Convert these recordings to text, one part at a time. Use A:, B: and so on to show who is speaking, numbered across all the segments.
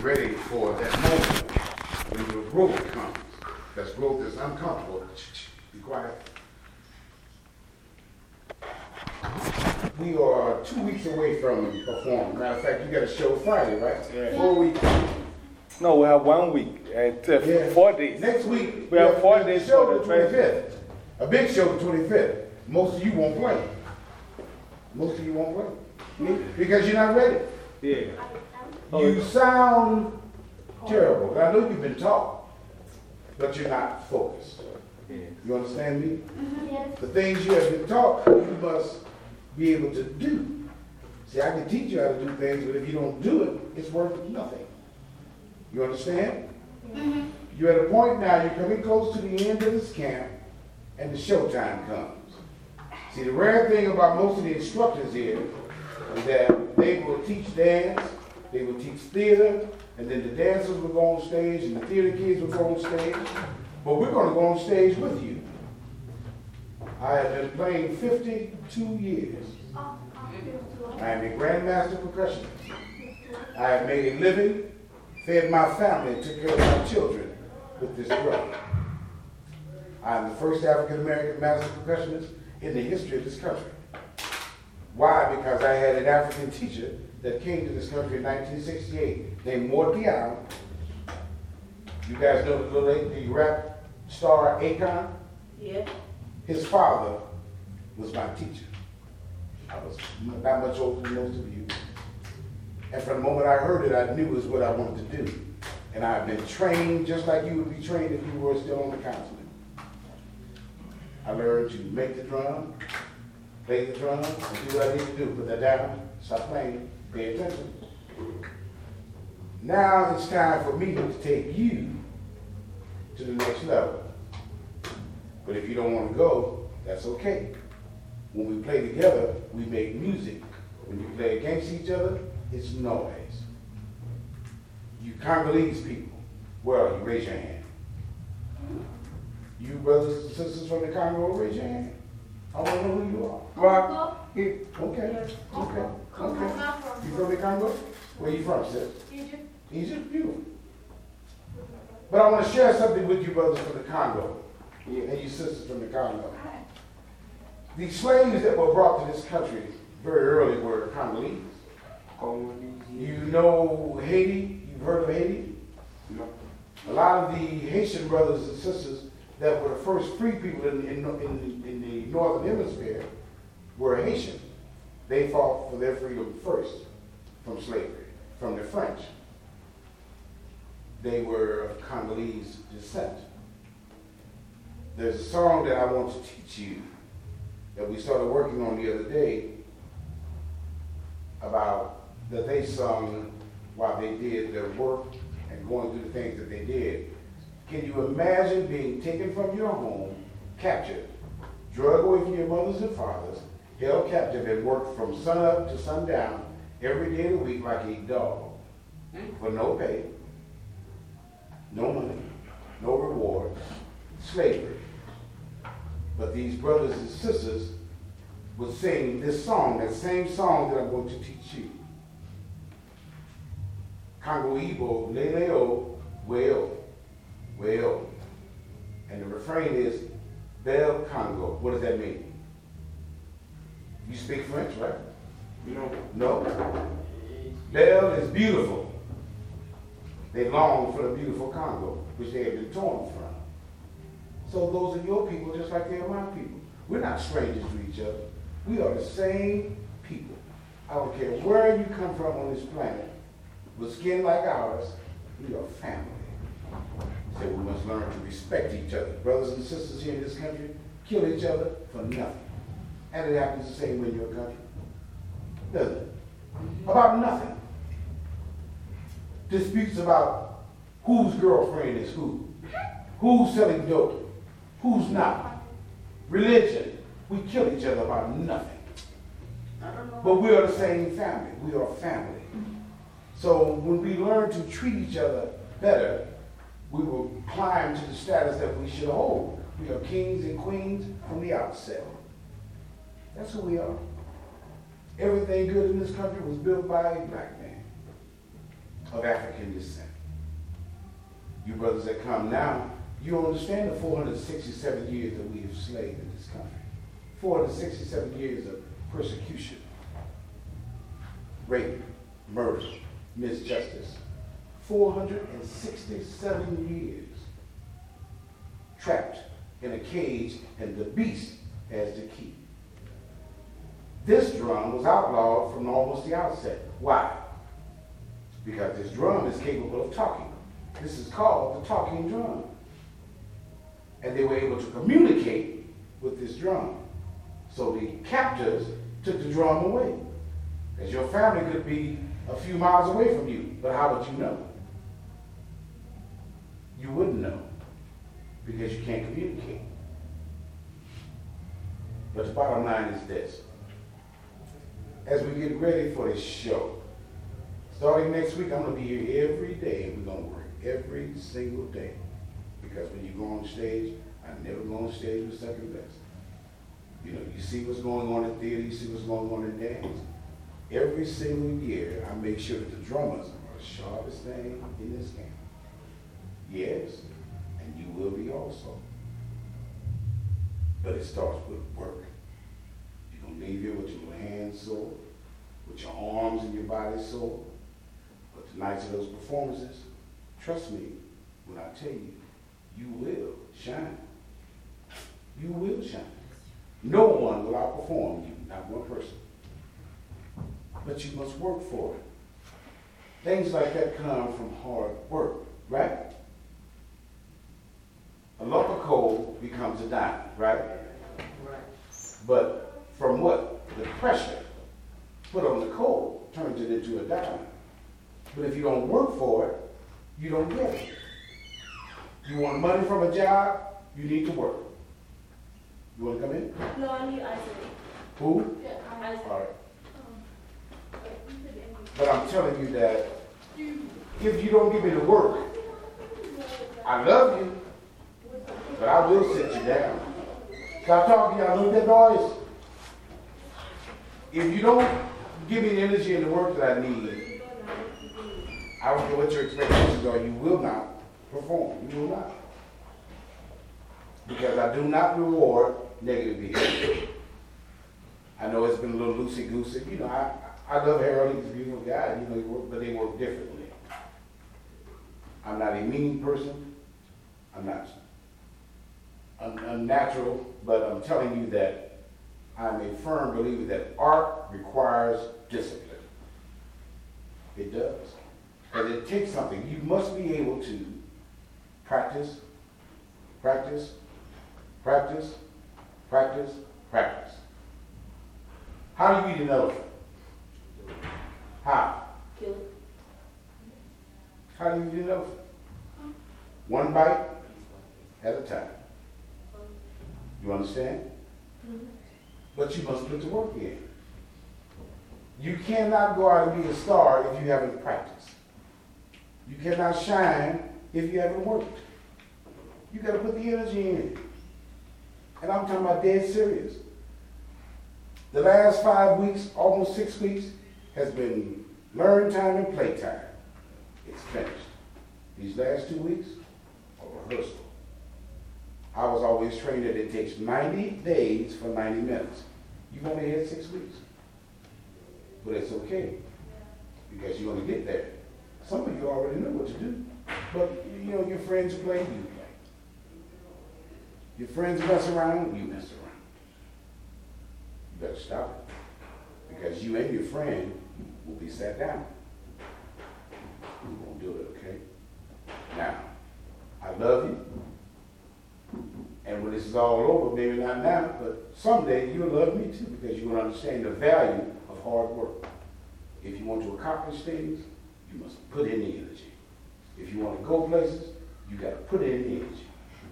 A: be ready for that moment when your growth comes. That's growth is uncomfortable. Be quiet. We are two weeks away from performing. Matter of fact, you got a show Friday, right? Yeah. Four weeks.
B: No, we have one week, uh, yeah. four days.
A: Next week,
B: we, we have four days
A: show the 25th. A big show the 25th. Most of you won't play. Most of you won't play. Because you're not ready.
B: Yeah.
A: You sound terrible. I know you've been taught, but you're not focused. Yeah. You understand me?
C: Mm-hmm.
A: The things you have been taught, you must be able to do. See, I can teach you how to do things, but if you don't do it, it's worth nothing. You understand?
C: -hmm.
A: You're at a point now, you're coming close to the end of this camp, and the showtime comes. See, the rare thing about most of the instructors here is that they will teach dance, they will teach theater, and then the dancers will go on stage, and the theater kids will go on stage. But we're going to go on stage with you. I have been playing 52 years. I am a grandmaster percussionist. I have made a living, fed my family, and took care of my children with this drum. I am the first African American master percussionist in the history of this country. Why? Because I had an African teacher that came to this country in 1968 named Allen. You guys know the, little, the rap star Akon?
C: Yeah.
A: His father was my teacher. I was not much older than most of you. And from the moment I heard it, I knew it was what I wanted to do. And I've been trained just like you would be trained if you were still on the continent. I learned to make the drum, play the drum, do what I need to do. Put that down, stop playing, pay attention. Now it's time for me to take you to the next level. But if you don't want to go, that's okay. When we play together, we make music. When you play against each other, it's noise. You Congolese people, are you? Raise your hand. You brothers and sisters from the Congo, raise your hand. I want to know who you are.
C: Right.
A: Okay. Okay. Okay. You from the Congo? Where you from, sis?
C: Egypt.
A: Egypt? Beautiful. But I want to share something with you brothers from the Congo and you sisters from the Congo. The slaves that were brought to this country very early were Congolese. You know Haiti? You've heard of Haiti? No. A lot of the Haitian brothers and sisters that were the first free people in, in, in, in the northern hemisphere were Haitian. They fought for their freedom first from slavery, from the French. They were of Congolese descent. There's a song that I want to teach you that we started working on the other day about that they sung while they did their work and going through the things that they did. Can you imagine being taken from your home, captured, drug away from your mothers and fathers, held captive, and worked from sun up to sundown every day of the week like a dog mm. for no pay, no money, no reward, slavery. But these brothers and sisters would sing this song, that same song that I'm going to teach you. Congo Igbo, Leleo, well, well. And the refrain is, Bel Congo. What does that mean? You speak French, right?
B: No.
A: No? Belle is beautiful. They long for the beautiful Congo, which they have been torn from. So those are your people just like they are my people. We're not strangers to each other. We are the same people. I don't care where you come from on this planet, with skin like ours, we are family. So we must learn to respect each other. Brothers and sisters here in this country kill each other for nothing. And it happens the same way in your country. Doesn't it? About nothing. Disputes about whose girlfriend is who, who's selling dope, who's not. Religion. We kill each other about nothing. But we are the same family. We are family. So when we learn to treat each other better, we will climb to the status that we should hold. We are kings and queens from the outset. That's who we are. Everything good in this country was built by a black man. of African descent. You brothers that come now, you understand the 467 years that we have slaved in this country. 467 years of persecution, rape, murder, misjustice. 467 years trapped in a cage and the beast has the key. This drum was outlawed from almost the outset. Why? Because this drum is capable of talking. This is called the talking drum. And they were able to communicate with this drum. So the captors took the drum away. Because your family could be a few miles away from you, but how would you know? You wouldn't know because you can't communicate. But the bottom line is this. As we get ready for this show, starting next week, I'm going to be here every day and we're going to work every single day. Because when you go on stage, I never go on stage with second best. You know, you see what's going on in theater, you see what's going on in dance. Every single year, I make sure that the drummers are the sharpest thing in this camp. Yes, and you will be also. But it starts with work. You're going to leave here with your hands sore, with your arms and your body sore. But the nights of those performances, trust me when I tell you, you will shine. You will shine. No one will outperform you, not one person. But you must work for it. Things like that come from hard work, right? A lump of coal becomes a diamond, right? Right. But from what? The pressure put on the coal turns it into a diamond. But if you don't work for it, you don't get it. You want money from a job, you need to work. You want to come in?
C: No, I need Isaac.
A: Who?
C: Yeah, Isaac.
A: All right. Um, but I'm telling you that if you don't give me the work, I love you, but I will sit you down. Stop talking, y'all heard that noise? If you don't give me the energy and the work that I need, I don't care what your expectations are, you will not perform. You will not. Because I do not reward negative behavior. I know it's been a little loosey-goosey. You know, I, I love Harold, he's a beautiful guy, you know, but they work differently. I'm not a mean person. I'm not unnatural, but I'm telling you that I'm a firm believer that art requires discipline. It does. Because it takes something. You must be able to practice, practice, practice, practice, practice. How do you eat an elephant? How?
C: Kill it.
A: How do you eat an elephant? One bite at a time. You understand? Mm -hmm. But you must put the work in. You cannot go out and be a star if you haven't practiced. You cannot shine if you haven't worked. You got to put the energy in. And I'm talking about dead serious. The last five weeks, almost six weeks, has been learn time and play time. It's finished. These last two weeks are rehearsal. I was always trained that it takes 90 days for 90 minutes. You've only had six weeks. But it's okay because you're going to get there. Some of you already know what to do. But, you know, your friends play, you play. Your friends mess around, you mess around. You better stop it. Because you and your friend will be sat down. We won't do it, okay? Now, I love you. And when this is all over, maybe not now, but someday you'll love me too because you will understand the value of hard work. If you want to accomplish things, you must put in the energy. If you want to go places, you got to put in the energy.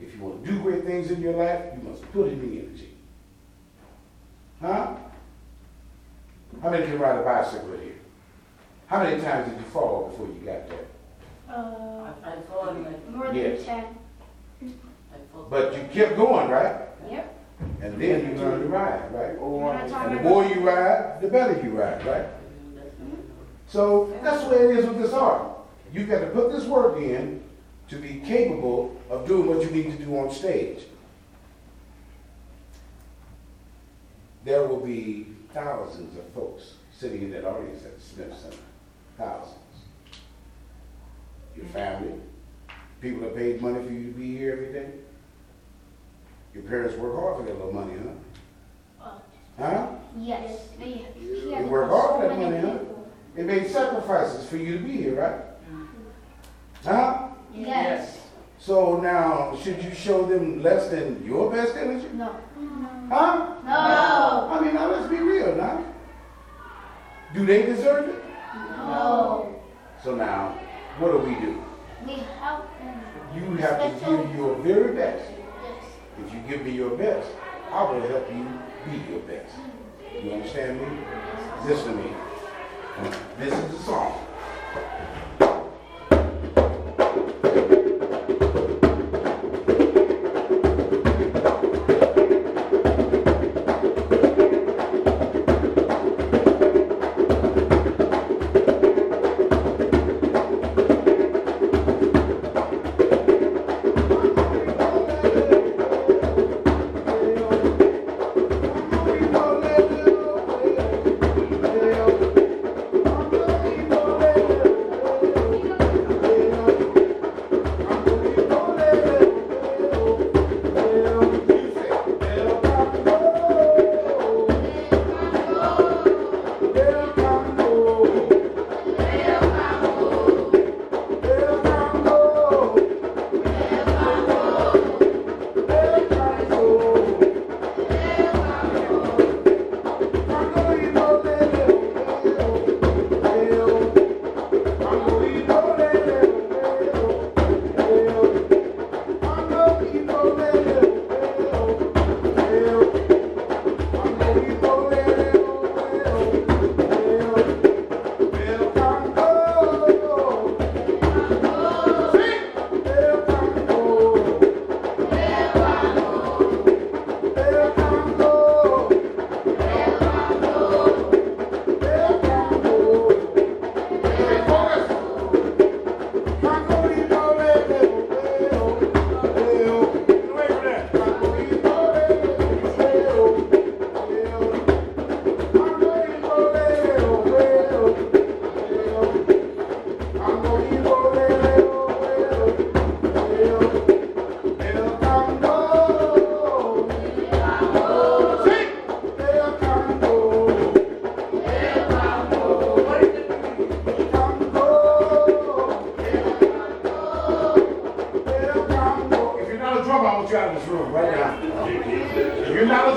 A: If you want to do great things in your life, you must put in the energy. Huh? How many can ride a bicycle here? How many times did you fall before you got there?
C: Uh, I, fall
D: more than
A: yes.
D: 10.
A: But you kept going, right?
D: Yep.
A: And then you learn to ride, right? And the more you ride, the better you ride, right? So that's the way it is with this art. you got to put this work in to be capable of doing what you need to do on stage. There will be thousands of folks sitting in that audience at the Smith Center. Thousands. Your family, people that paid money for you to be here every day. Your parents work hard for that little money, huh? Uh, huh?
D: Yes. They,
A: They work hard for that money, huh? They made sacrifices for you to be here, right? Huh?
D: Yes.
A: So now, should you show them less than your best energy?
D: No.
A: Huh?
D: No.
A: I mean, now let's be real now. Do they deserve it?
D: No.
A: So now, what do we do?
D: We help them.
A: You have to give your very best. If you give me your best, I will help you be your best. You understand me? Listen to me. This is the song.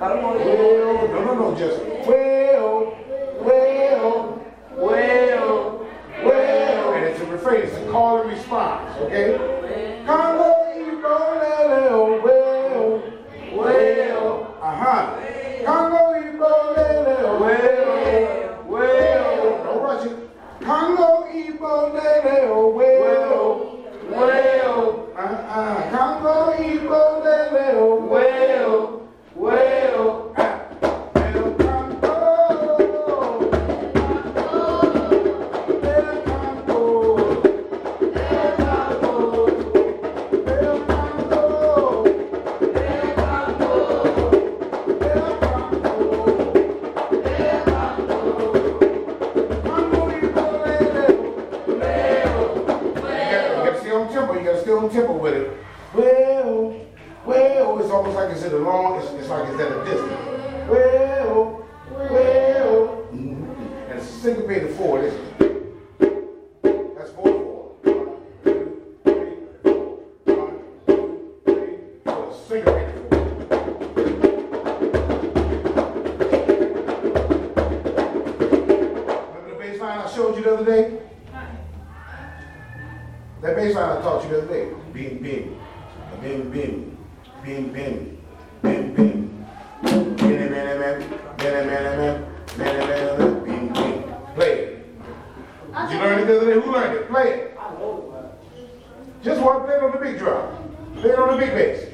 A: the response, day. Bim, bim, bim, bim. Bim, bim, bim, bim, bim, bim, bim, bim. Play it. You learned it the other day? Who learned it? Play it. I know it. Just one play it on the big drum. Play it on the big bass.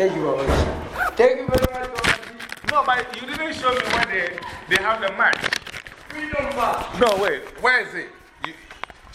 E: Thank you
B: very